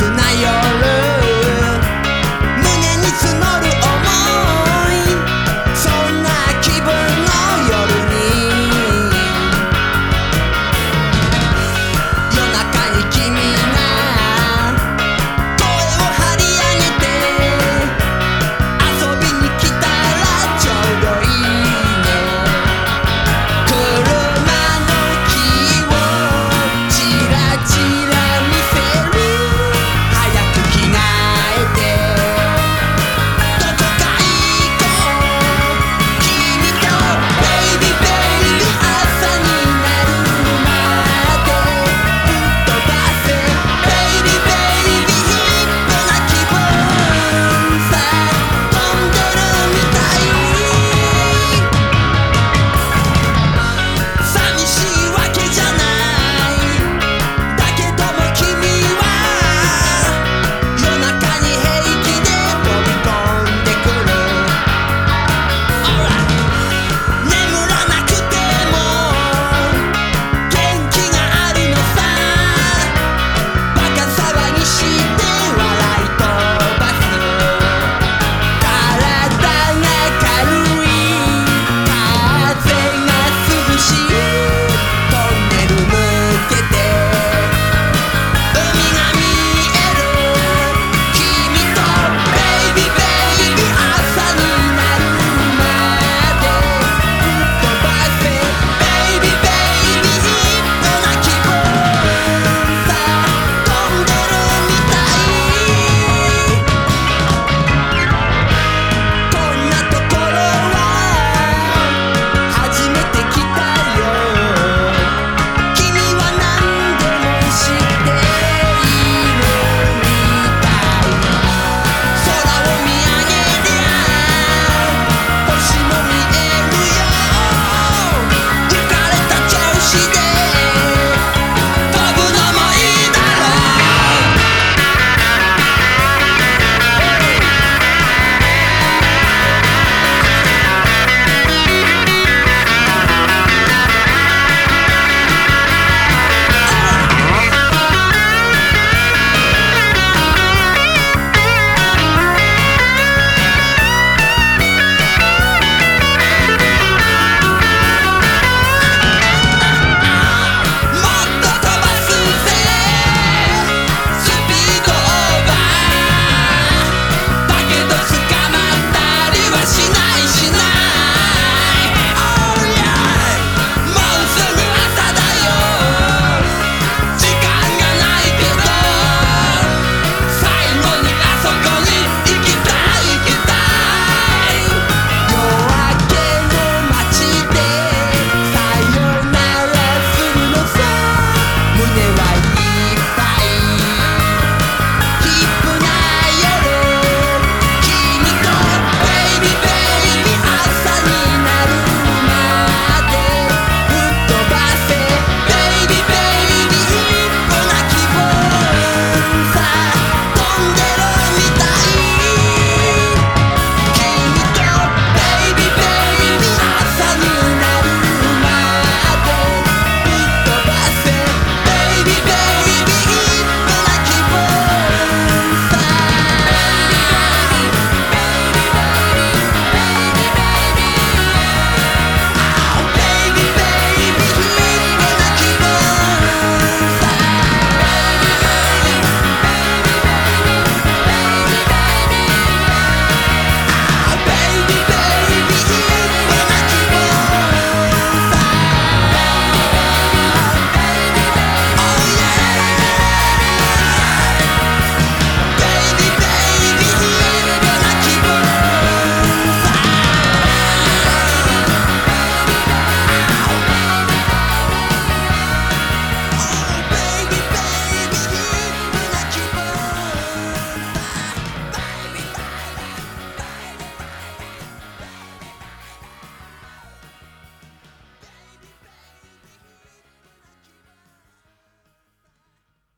切ない夜